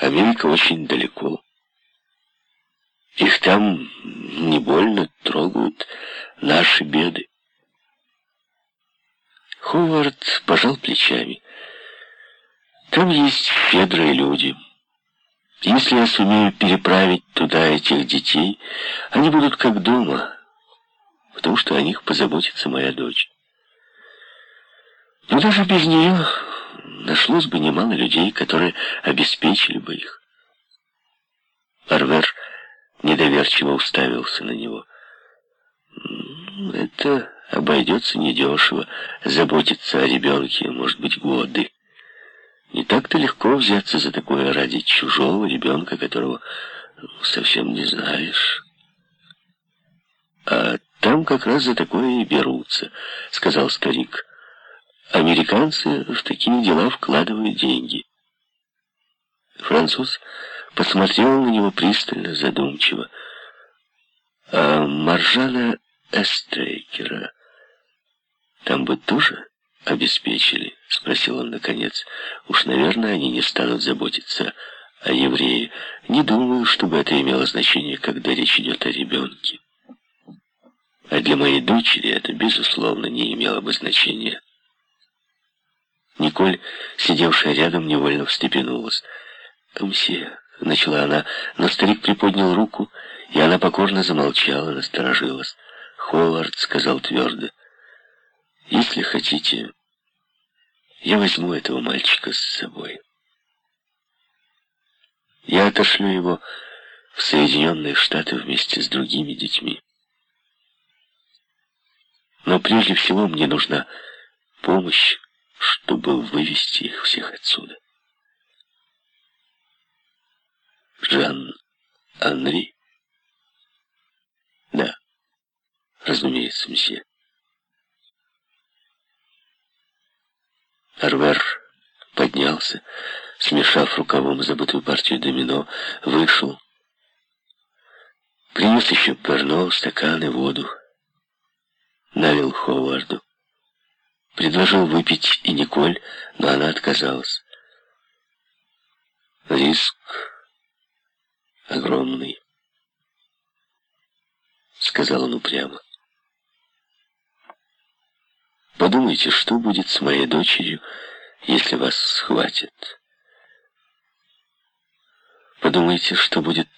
Америка очень далеко. Их там не больно трогают наши беды. Ховард пожал плечами. Там есть щедрые люди. Если я сумею переправить туда этих детей, они будут как дома, потому что о них позаботится моя дочь. Но даже без нее нашлось бы немало людей, которые обеспечили бы их. Арвер недоверчиво уставился на него. «Это обойдется недешево, заботиться о ребенке, может быть, годы. Не так-то легко взяться за такое ради чужого ребенка, которого совсем не знаешь». «А там как раз за такое и берутся», — сказал старик. «Американцы в такие дела вкладывают деньги». Француз посмотрел на него пристально, задумчиво. «А Маржана Эстрейкера там бы тоже обеспечили?» — спросил он наконец. «Уж, наверное, они не станут заботиться о еврее. Не думаю, чтобы это имело значение, когда речь идет о ребенке. А для моей дочери это, безусловно, не имело бы значения». Николь, сидевшая рядом, невольно встрепенулась. «Мсье, — начала она, но старик приподнял руку, и она покорно замолчала, насторожилась. Ховард сказал твердо, «Если хотите, я возьму этого мальчика с собой. Я отошлю его в Соединенные Штаты вместе с другими детьми. Но прежде всего мне нужна помощь, чтобы вывести их всех отсюда. Жан Анри? Да, разумеется, мсье. Арвер поднялся, смешав рукавом забытую партию домино, вышел, принес еще перно, стаканы, воду, налил Ховарду, предложил выпить и Николь, но она отказалась. Риск огромный, сказал он упрямо. Подумайте, что будет с моей дочерью, если вас схватят. Подумайте, что будет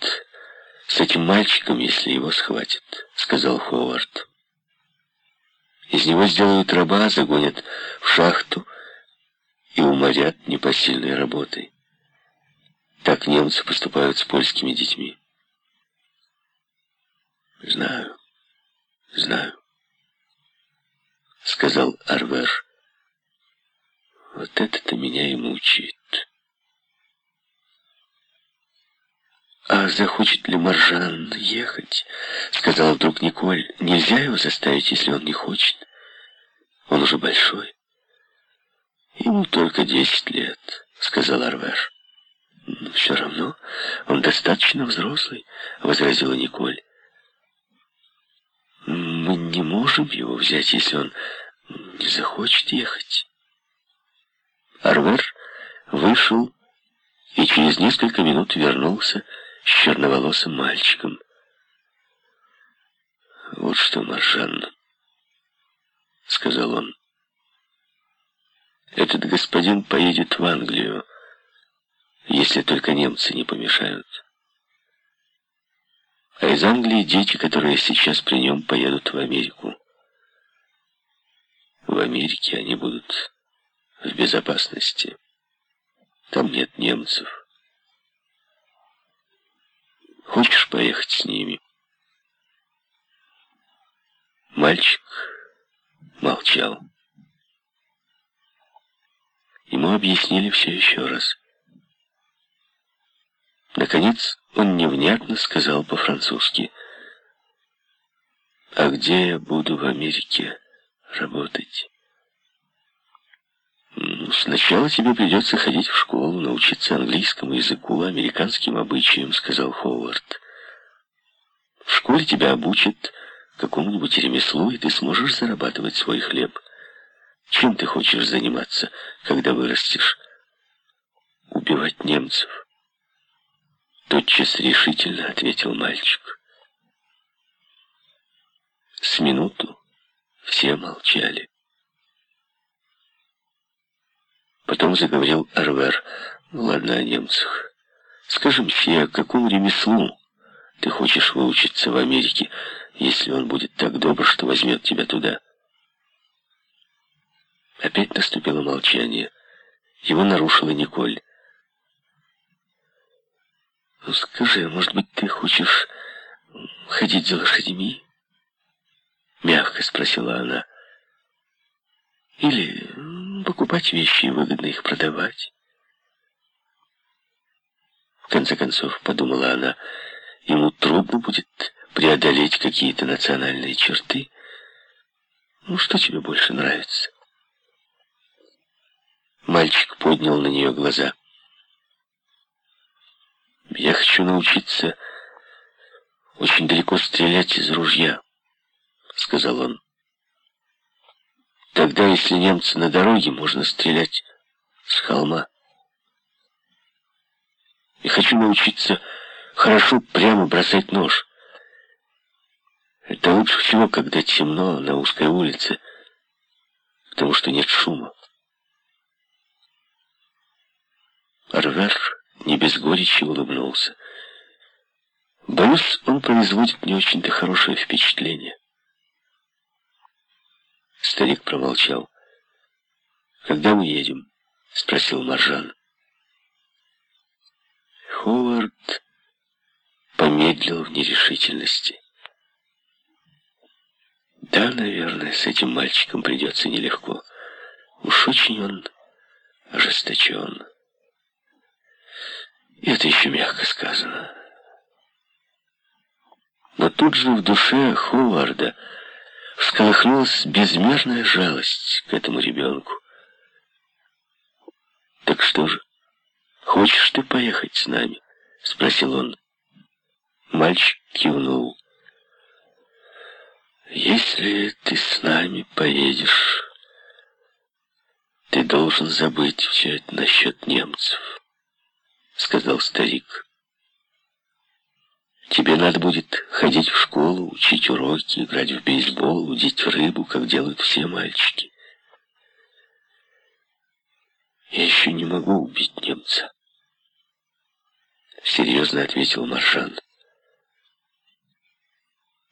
с этим мальчиком, если его схватят, сказал Ховард. Из него сделают раба, загонят в шахту и уморят непосильной работой. Так немцы поступают с польскими детьми. Знаю, знаю, сказал Арвер. Вот это-то меня и мучает. «А захочет ли Маржан ехать?» — сказала вдруг Николь. «Нельзя его заставить, если он не хочет. Он уже большой». «Ему только десять лет», — сказал Арвер. «Но все равно он достаточно взрослый», — возразила Николь. «Мы не можем его взять, если он не захочет ехать». Арвер вышел и через несколько минут вернулся с черноволосым мальчиком. «Вот что, Маржан», — сказал он, — «этот господин поедет в Англию, если только немцы не помешают. А из Англии дети, которые сейчас при нем, поедут в Америку. В Америке они будут в безопасности. Там нет немцев. Хочешь поехать с ними? Мальчик молчал. Ему объяснили все еще раз. Наконец он невнятно сказал по-французски. «А где я буду в Америке работать?» «Ну, «Сначала тебе придется ходить в школу, научиться английскому языку, американским обычаям», — сказал Ховард. «В школе тебя обучат какому-нибудь ремеслу, и ты сможешь зарабатывать свой хлеб. Чем ты хочешь заниматься, когда вырастешь? Убивать немцев». Тотчас решительно ответил мальчик. С минуту все молчали. Потом заговорил Арвер. «Ну ладно о немцах. Скажи, мсье, какому ремеслу ты хочешь выучиться в Америке, если он будет так добр, что возьмет тебя туда?» Опять наступило молчание. Его нарушила Николь. «Ну скажи, может быть, ты хочешь ходить за лошадьми?» Мягко спросила она. «Или покупать вещи и выгодно их продавать?» В конце концов, подумала она, ему трудно будет преодолеть какие-то национальные черты. Ну, что тебе больше нравится? Мальчик поднял на нее глаза. «Я хочу научиться очень далеко стрелять из ружья», — сказал он. «Тогда, если немцы на дороге, можно стрелять с холма. И хочу научиться хорошо прямо бросать нож. Это лучше всего, когда темно на узкой улице, потому что нет шума. Арвер не без горечи улыбнулся. Боюсь, он производит не очень-то хорошее впечатление. Старик промолчал. «Когда мы едем?» — спросил Маржан. Ховард помедлил в нерешительности. Да, наверное, с этим мальчиком придется нелегко. Уж очень он ожесточен. И это еще мягко сказано. Но тут же в душе Ховарда всколыхнулась безмерная жалость к этому ребенку. «Так что же, хочешь ты поехать с нами?» — спросил он. Мальчик кивнул. «Если ты с нами поедешь, ты должен забыть все это насчет немцев» сказал старик. Тебе надо будет ходить в школу, учить уроки, играть в бейсбол, удить рыбу, как делают все мальчики. Я еще не могу убить немца. Серьезно ответил Маршан.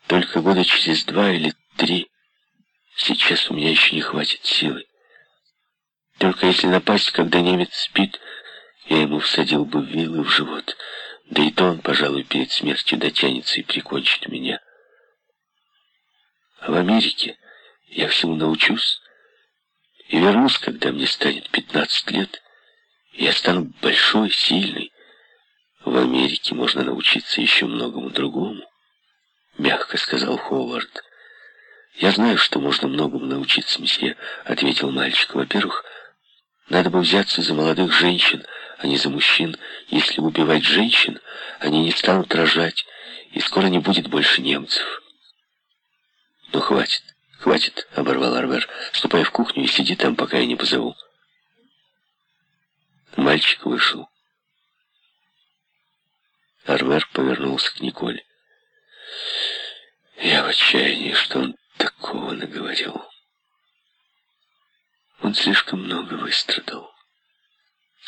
Только года через два или три. Сейчас у меня еще не хватит силы. Только если напасть, когда немец спит, я ему всадил бы вилы в живот, да и то он, пожалуй, перед смертью дотянется и прикончит меня. А в Америке я всему научусь и вернусь, когда мне станет 15 лет, я стану большой, сильный. В Америке можно научиться еще многому другому, мягко сказал Ховард. «Я знаю, что можно многому научиться, месье», — ответил мальчик. «Во-первых, надо бы взяться за молодых женщин, а не за мужчин. Если убивать женщин, они не станут рожать, и скоро не будет больше немцев. «Ну, хватит, хватит», — оборвал Арвер. «Ступай в кухню и сиди там, пока я не позову». Мальчик вышел. Арвер повернулся к Николе. «Я в отчаянии, что он такого наговорил». Он слишком много выстрадал,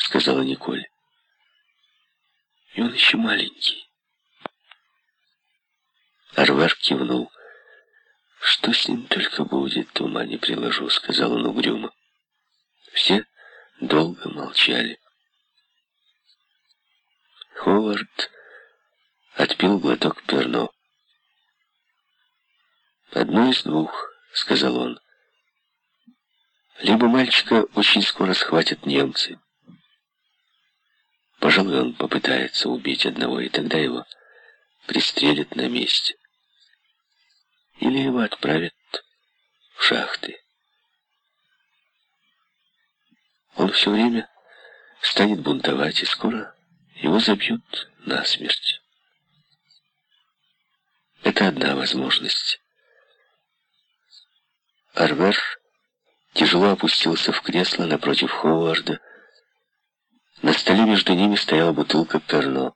сказала Николь. И он еще маленький. Арвар кивнул. Что с ним только будет, ума не приложу, сказал он угрюмо. Все долго молчали. Ховард отпил глоток перно. «Одно из двух», — сказал он. Либо мальчика очень скоро схватят немцы. Пожалуй, он попытается убить одного, и тогда его пристрелят на месте. Или его отправят в шахты. Он все время станет бунтовать, и скоро его забьют насмерть. Это одна возможность. Арвер тяжело опустился в кресло напротив Ховарда. На столе между ними стояла бутылка Перно.